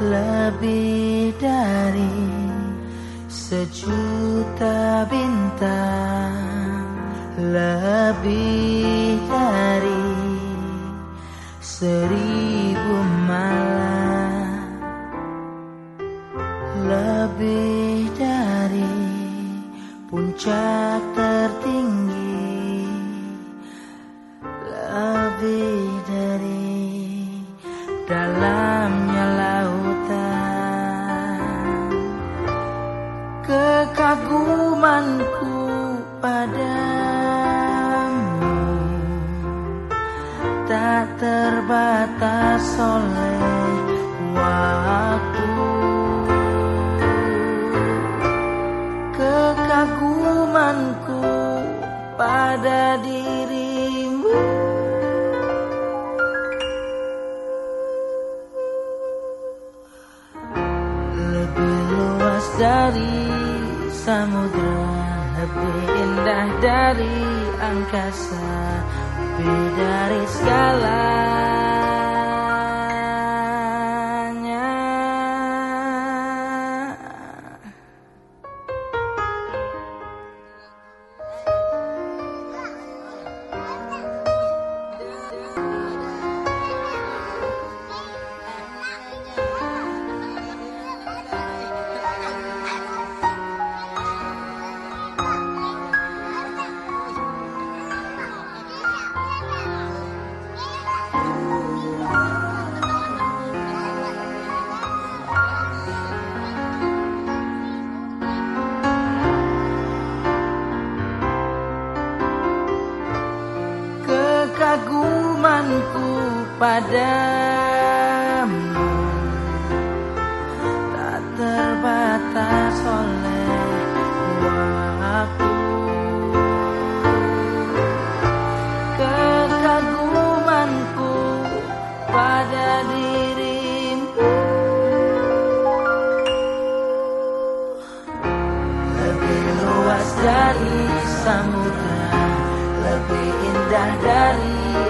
Lebih dari sejuta bintang Lebih dari seribu malam. Lebih dari puncak tertinggi. Lebih dari dalamnya lautan. Kekagumanku padamu pada dirimu. Lebih luas dari samudra Lebih indah dari angkasa Lebih dari segalanya kekagumanku padamu. Tak terbatas oleh waktu kekagumanku pada dirimu. Lebih luas dari samudra lebih indah dari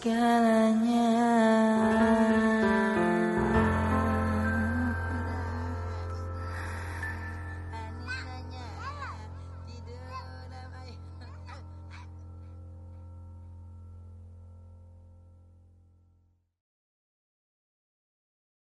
segalanya.